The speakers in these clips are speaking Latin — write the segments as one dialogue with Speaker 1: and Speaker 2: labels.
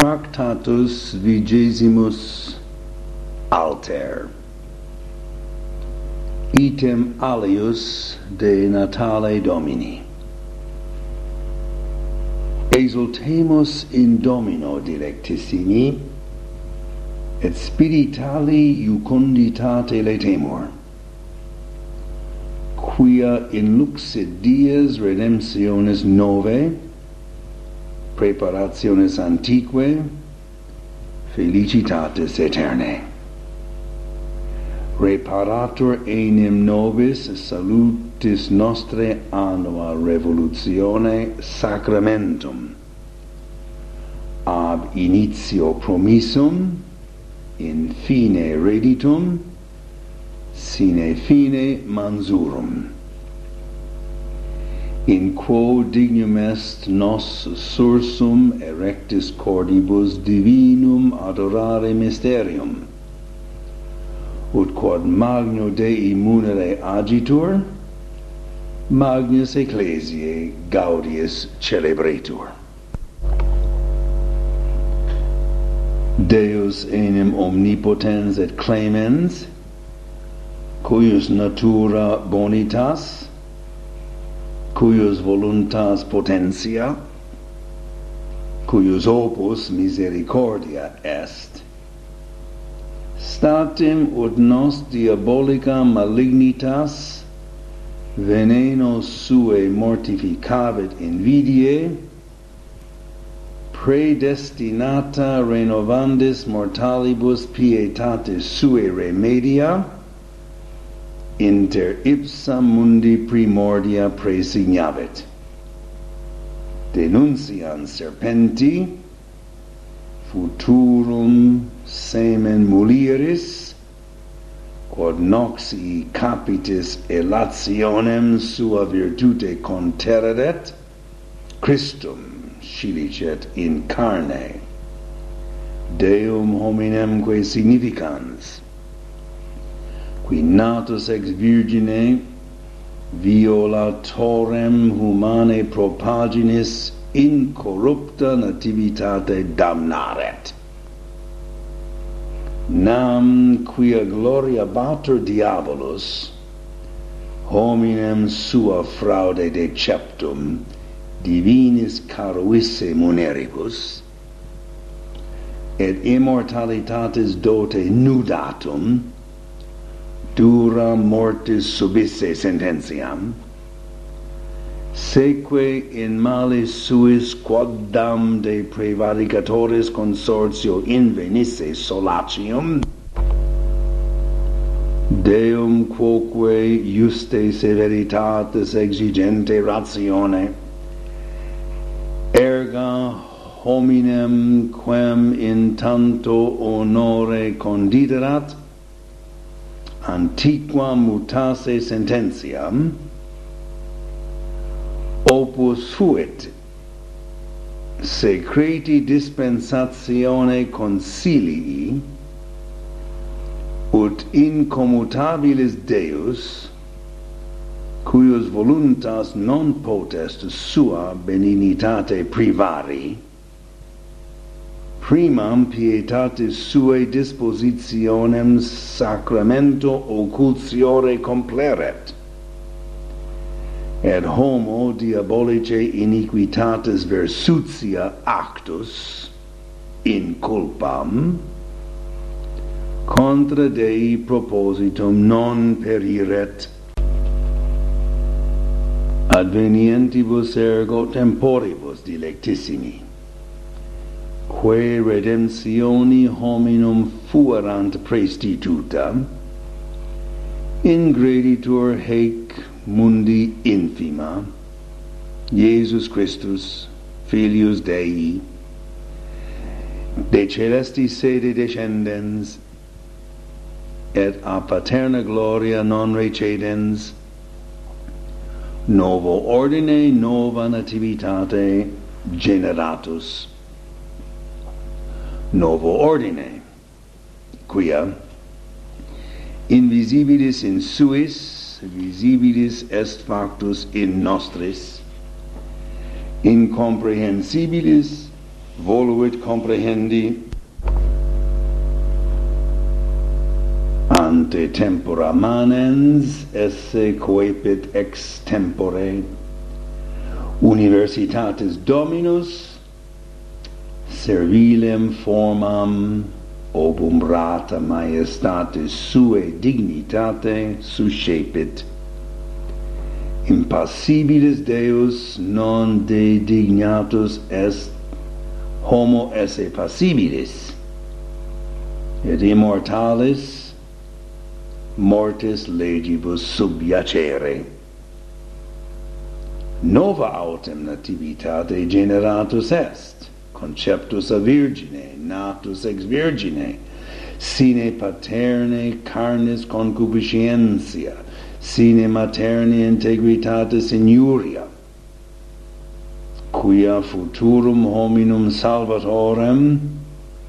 Speaker 1: Tractatus vigesimus alter. Item alius de natale Domini. Exultemus in Domino directissimi et spiritali iucunditate letemur, quia in luxe dies redemptionis nove, preparationes antiquae felicitatis aeternae reparatur enim nobis salutis nostre annua revolutione sacramentum. Ab initio promissum in fine reditum sine fine mansurum in quo dignum est nos sursum erectis cordibus divinum adorare mysterium. Ut quod magno Dei munere agitur magnus ecclesiae gaudius celebretur Deus enim omnipotens et clemens cuius natura bonitas cuius voluntas potentia cuius opus misericordia est. Statim ut nos diabolica malignitas veneno sue mortificavit invidiae predestinata renovandis mortalibus pietatis sue remedia inter ipsa mundi primordia presignavit denuncian serpenti futurum semen mulieris quod noxi capitis elationem sua virtute contereret Christum scilicet in carne Deum hominem quae significans qui natus ex virgine violatorem humane propaginis in corrupta nativitate damnaret. Nam quia gloria bater diabolus hominem sua fraude deceptum divinis caruisse muneribus. Et immortalitatis dote nudatum dura mortis subisse sententiam. Seque in malis suis quoddam de prevaricatores consortio invenisse solacium Deum quoque juste severitatis exigente ratione. Erga hominem quem in tanto honore condiderat antiqua mutase sententiam opus fuit secreti dispensatione concilii ut incommutabilis Deus cuius voluntas non potest sua benignitate privari primam pietatis suae dispositionem sacramento occultiore compleret. Et homo diabolice iniquitatis versutia actus in culpam contra Dei propositum non periret. Advenientibus ergo temporibus dilectissimi quae redemptioni hominum fuerant praestituta, ingreditur haec mundi infima, Iesus Christus, Filius Dei, de celesti sede descendens, et a paterna gloria non recedens, novo ordine nova nativitate generatus novo ordine quia invisibilis in suis visibilis est factus in nostris incomprehensibilis voluit comprehendi ante tempora manens esse coepit ex tempore universitatis dominus servilem formam ob umbrata maestatis suae dignitate suscepit impassibilis Deus non de dignatus est homo esse passibilis. Et immortalis mortis legibus subiacere nova autem nativitate generatus est conceptus a virgine, natus ex virgine, sine paterne carnis concupiscentia, sine materne integritatis iniuria, quia futurum hominum salvatorem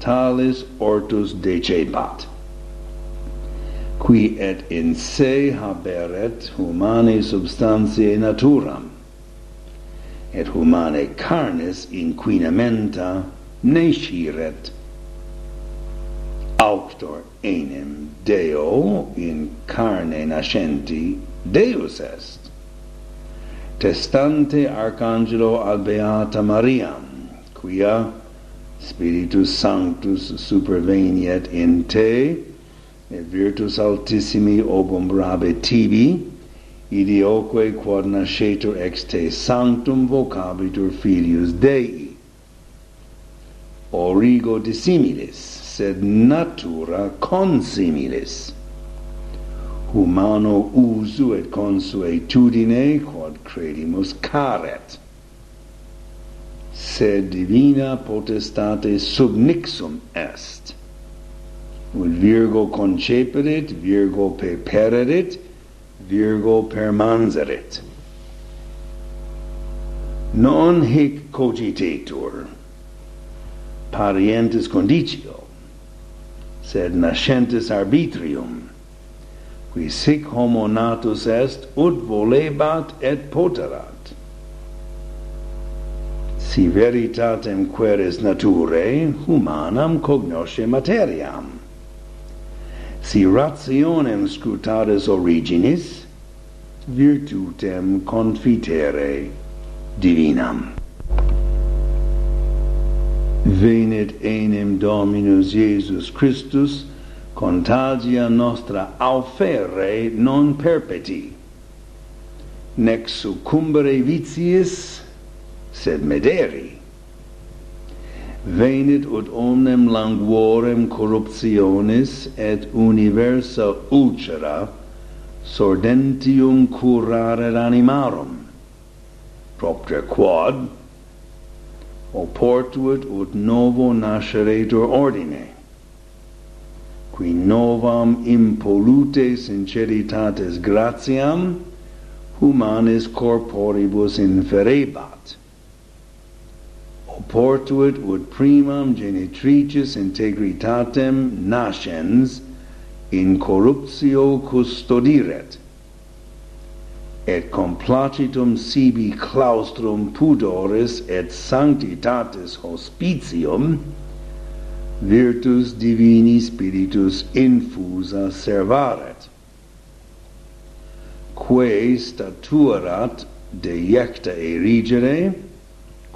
Speaker 1: talis ortus decebat qui et in se haberet humanae substantiae naturam et humanae carnes inquinamenta nesciret auctor enim Deo in carne nascenti Deus est. Testante arcangelo ad beata Mariam quia spiritus sanctus superveniet in te et virtus altissimi obumbrabe tibi idioque quod nascetur ex te sanctum vocabitur filius Dei. Origo dissimilis, sed natura consimilis. Humano usu et consuetudine quod credimus caret. Sed divina potestate sub nixum est. Ut virgo conceperit, virgo pepererit, virgo permaneret. Non hic cogitetur parientis conditio, sed nascentis arbitrium, qui sic homo natus est, ut volebat et poterat. Si veritatem queris naturae, humanam cognosce materiam, si rationem scrutades originis virtutem confitere divinam. Venit enim dominus iesus christus contagia nostra auferre non perpeti. Nec succumbere vitiis sed mederi venit ut omnem languorem corruptionis et universa ulcera sordentium curare animarum propter quod oportuit ut novo nasceretur ordine qui novam impolute sinceritates gratiam humanis corporibus inferebat portuit ut primam genitrices integritatem nascens in corruptio custodiret. Et complacitum sibi claustrum pudoris et sanctitatis hospitium virtus divini spiritus infusa servaret. Quae statuerat deiecta erigere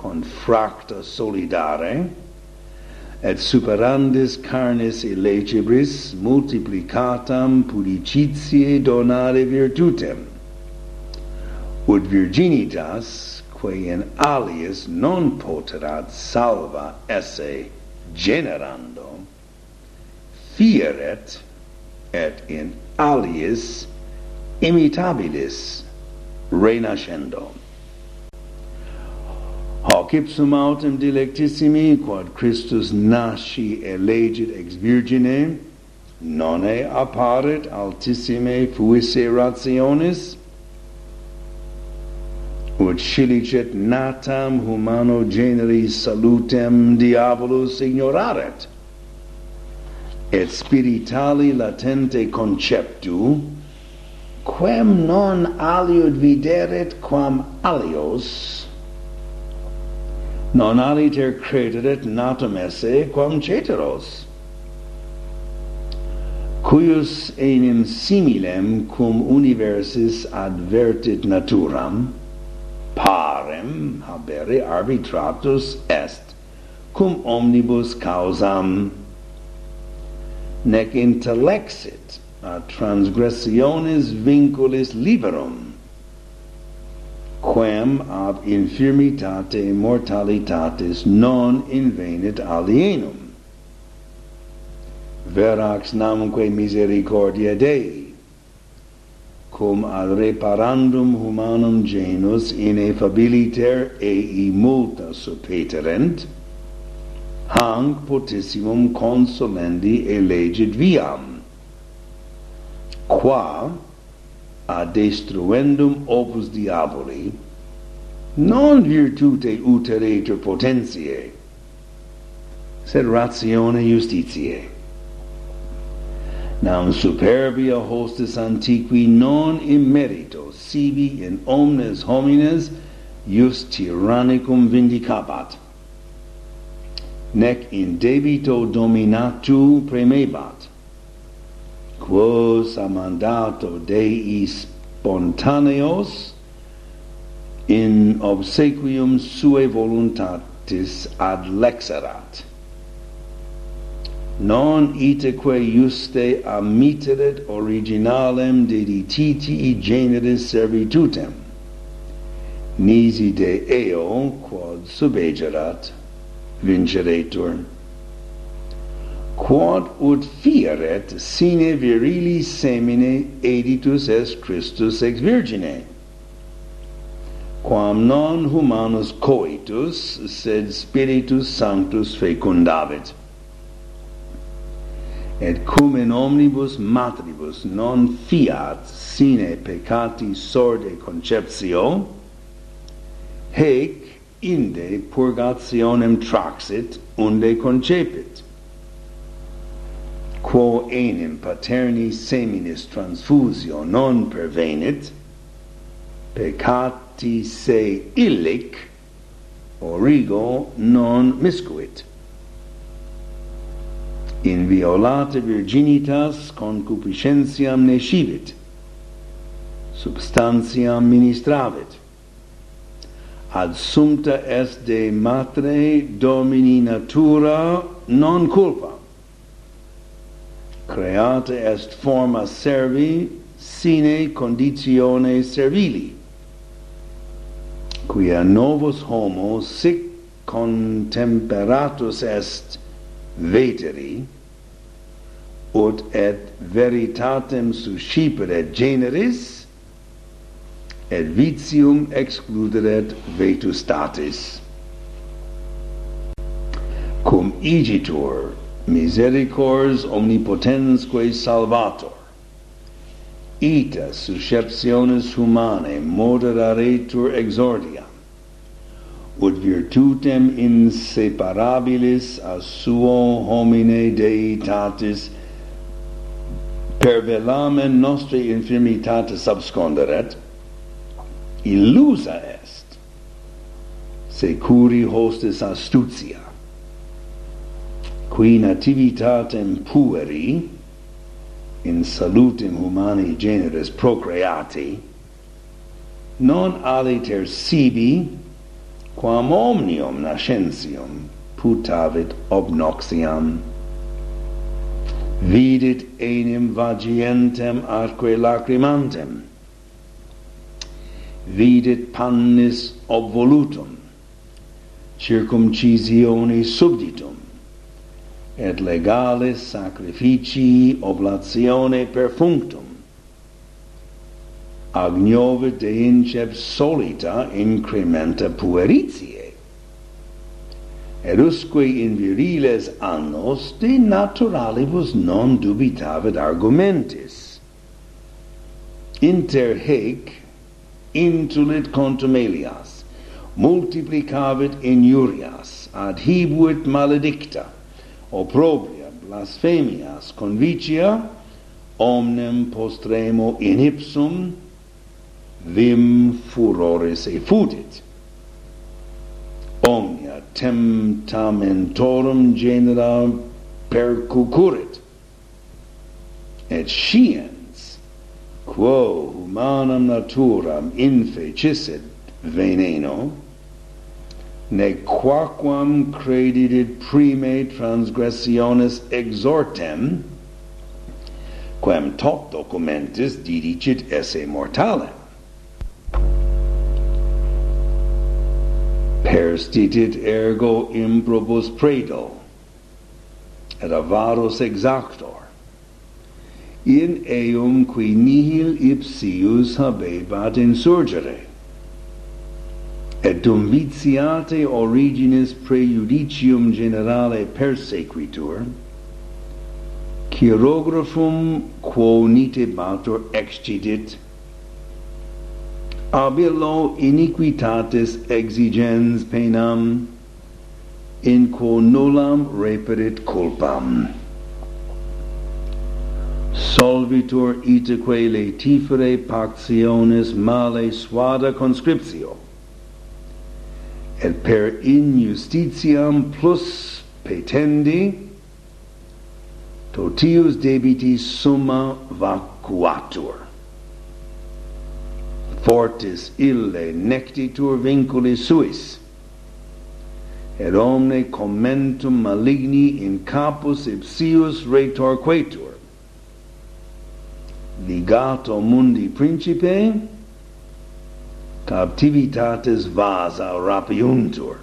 Speaker 1: confracta solidare et superandis carnis illegibris multiplicatam pudicitiae donare virtutem. Ut virginitas quae in alias non poterat salva esse generando fieret et in aliis imitabilis renascendum. Quid sum autem dilectissimi, quod Christus nasci elegit ex virgine, nonne apparet altissime fuisse rationis, ut scilicet natam humano generis salutem diabolus ignoraret, et spiritali latente conceptu, quem non aliud videret quam alios, non aliter crederet natum esse quam ceteros. Cuius enim similem cum universis advertit naturam parem habere arbitratus est cum omnibus causam. Nec intellexit a transgressiones vinculis liberum quem ab infirmitate mortalitatis non invenit alienum. Verax namque misericordia Dei cum ad reparandum humanum genus ineffabiliter ei multa subpeterent hanc potissimum consolendi elegit viam. Qua a destruendum opus diaboli non virtute uteretur potentiae sed ratione justitiae. Nam superbia hostis antiqui non immerito sibi in omnes homines just tyrannicum vindicabat nec in debito dominatu premebat quos a mandato Dei spontaneos in obsequium suae voluntatis adlexerat non iteque juste amiteret originalem deditii generis servitutem. Nisi de eo quod subegerat vinceretur quod ut fieret sine virili semine editus est Christus ex virgine. Quam non humanus coitus sed spiritus sanctus fecundavit et cum in omnibus matribus non fiat sine peccati sorde conceptio haec inde purgationem traxit unde concepit quo enim paterni seminis transfusio non pervenit peccati se illic origo non miscuit. In violata virginitas concupiscentiam nescivit substantiam ministravit. Ad sumpta est de matre domini natura non culpa creata est forma servi sine conditione servili quia novus homo sic contemperatus est veteri ut et veritatem suscipere generis et vitium excluderet vetustatis. Cum igitur misericors omnipotensque salvator. Ita susceptiones humanae moderaretur exordia ut virtutem inseparabilis a suo homine deitatis per velamen nostri infirmitate subsconderet illusa est securi hostis astutia qui nativitatem pueri in salutem humani generis procreati non aliter sibi quam omnium nascentium putavit obnoxiam. Vidit enim vagientem atque lacrimantem. Vidit pannis obvolutum circumcisione subditum et legales sacrificii oblatione per functum. Agnove de incep solita incrementa pueritiae et usque in viriles annos de naturalibus non dubitavit argumentis. Inter hec intulit contumelias multiplicavit injurias adhibuit maledicta opprobria, blasphemias convicia, omnem postremo in ipsum vim furoris effudit. Omnia temptamentorum genera percucurit, et sciens, quo humanam naturam infecisset veneno, ne quaquam credidit prime transgressiones exhortem quem tot documentis didicit esse mortalem perstitit ergo improbus predo et avaros exactor. In eum qui nihil ipsius habebat insurgere et dum vitiate origines prejudicium generale persequitur chirographum quo nitebatur excidit abilo iniquitatis exigens penam in quo nullam reperit culpam. Solvitur itaque laetifere pactionis male suada conscriptio et per injustitiam plus petendi totius debiti summa vacuatur. Fortis ille nectitur vinculi suis et omne commentum maligni in capus ipsius retorquetur. Ligato mundi principe captivitatis vasa rapiuntur.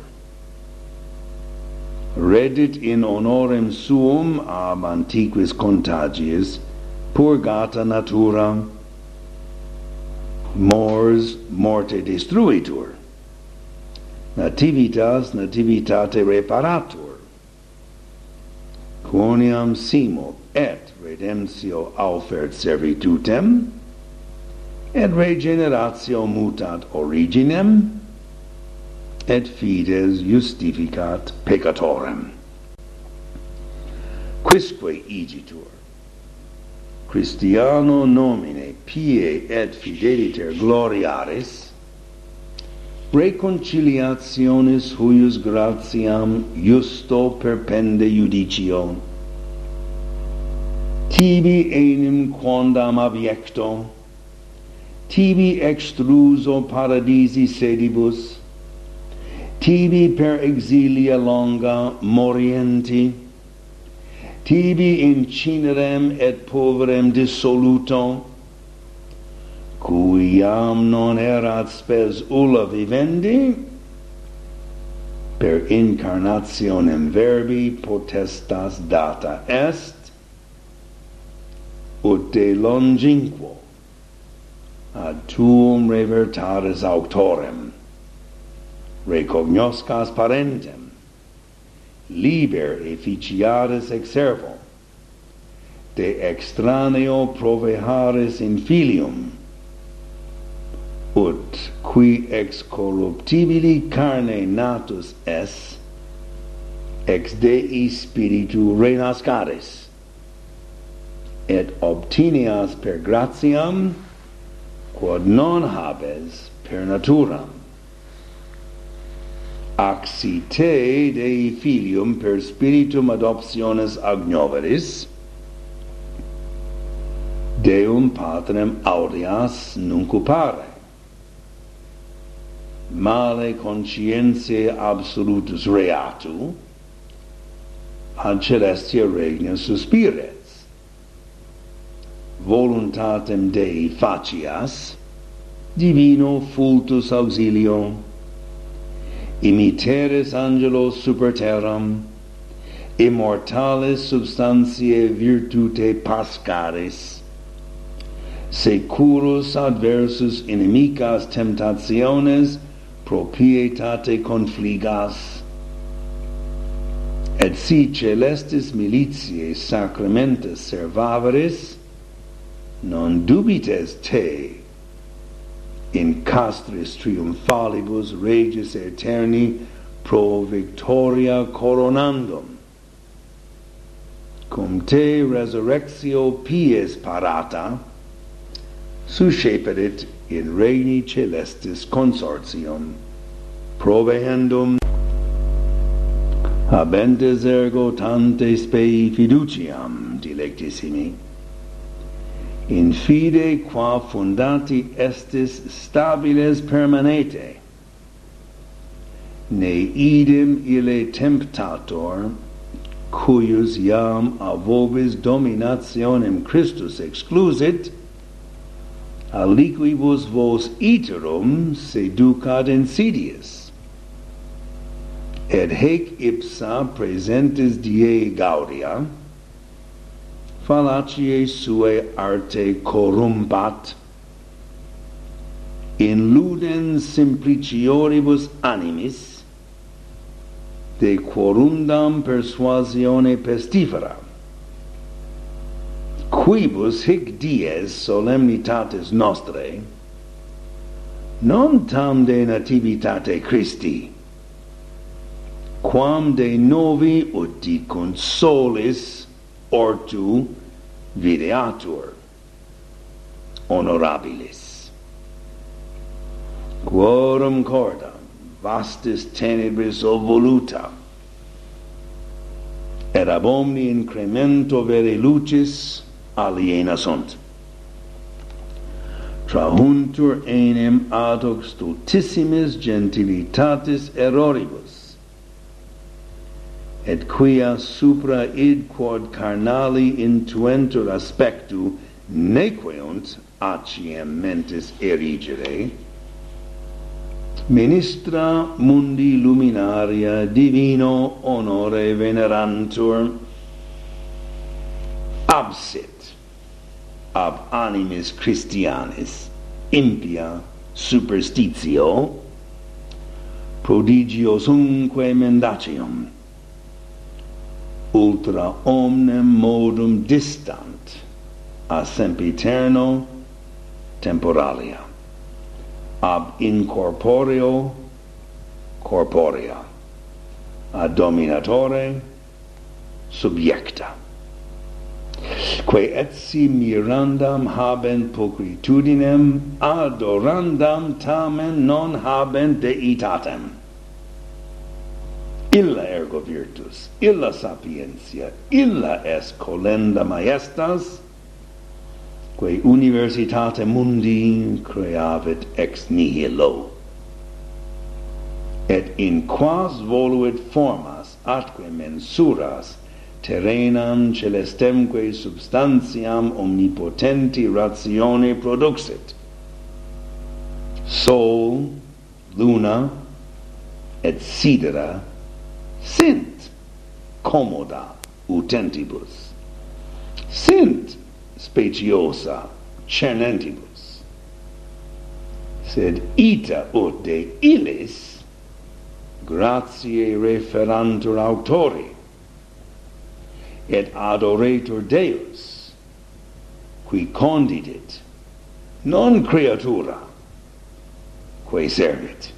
Speaker 1: Reddit in honorem suum ab antiquis contagies, purgata natura, mors morte destruitur, nativitas nativitate reparatur, quoniam simo et redemptio aufert servitutem, et regeneratio mutat originem et fides justificat peccatorem. Quisque igitur Christiano nomine pie et fideliter gloriaris reconciliationis huius gratiam justo perpende judicio tibi enim quondam abiecto tibi extruso paradisi sedibus, tibi per exilia longa morienti, tibi incinerem et poverem dissoluto, cui iam non erat spes ulla vivendi, per incarnationem verbi potestas data est, ut de longinquo ad tuum revertares auctorem recognoscas parentem liber efficiares exervo de extraneo provehares in filium ut qui ex corruptibili carne natus es ex dei spiritu renascaris et obtinias per gratiam quod non habes per naturam. Axi te Dei filium per spiritum adoptionis agnoveris Deum patrem audias nunc upare. Male conscientiae absolutus reatu ad celestia regna suspire voluntatem Dei facias, divino fultus auxilio, imiteres angelos super terram, immortales substantiae virtute pascaris, securus adversus inimicas temptationes propietate confligas, et si celestis militiae sacramentes servaveris, non dubites te. In castris triumphalibus regis aeterni pro victoria coronandum. Cum te resurrectio pies parata suscepedit in regni celestis consortium provehendum habentes ergo tante spei fiduciam dilectissimi in fide qua fundati estis stabiles permanete ne idem ille temptator cuius iam a vobis dominationem Christus exclusit, aliquibus vos iterum seducat insidius Et hec ipsa presentes die gaudia, fallaciae suae arte corrumpat, in ludens simplicioribus animis, de quorundam persuasione pestifera, quibus hic dies solemnitatis nostrae, non tam de nativitate Christi, quam de novi uti consolis ortu videatur honorabilis. Quorum cordam vastis tenebris voluta et ab omni incremento vere lucis aliena sunt. Trahuntur enim ad hoc stultissimis gentilitatis erroribus, et quia supra id quod carnali intuentur aspectu nequeunt aciem mentis erigere ministra mundi luminaria divino honore venerantur absit ab animis christianis impia superstitio prodigiosunque mendacium ultra omnem modum distant a sempiterno temporalia ab incorporeo corporea ad dominatore subjecta. Quae etsi mirandam habent pulcritudinem adorandam tamen non habent deitatem ergo virtus, illa sapientia, illa est colenda maestas, quae universitate mundi creavit ex nihilo. Et in quas voluit formas atque mensuras terrenam celestemque substantiam omnipotenti ratione produxit. Sol, luna, et sidera sint commoda utentibus. Sint speciosa cernentibus. Sed ita ut de illis gratiae referantur autori et adoretur Deus qui condidit non creatura quae servit.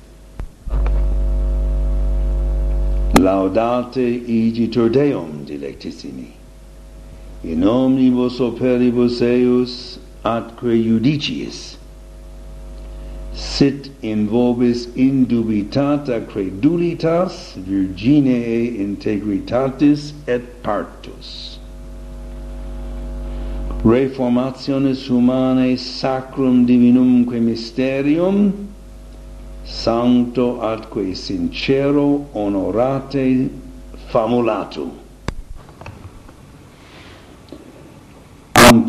Speaker 1: laudate igitur Deum dilectissimi. In omnibus operibus eius atque judiciis, sit in vobis indubitata credulitas virginee integritatis et partus. Reformationes humanae sacrum divinumque mysterium sancto atque sincero honorate famulatum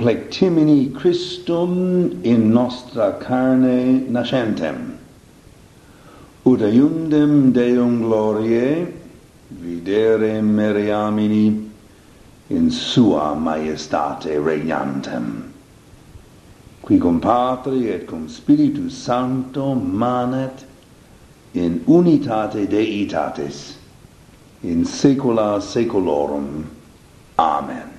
Speaker 1: plectimini Christum in nostra carne nascentem. Ut aiundem Deum gloriae videre meriamini in sua majestate regnantem. Qui cum Patri et cum Spiritus Sancto manet in unitate deitatis in saecula saeculorum. Amen.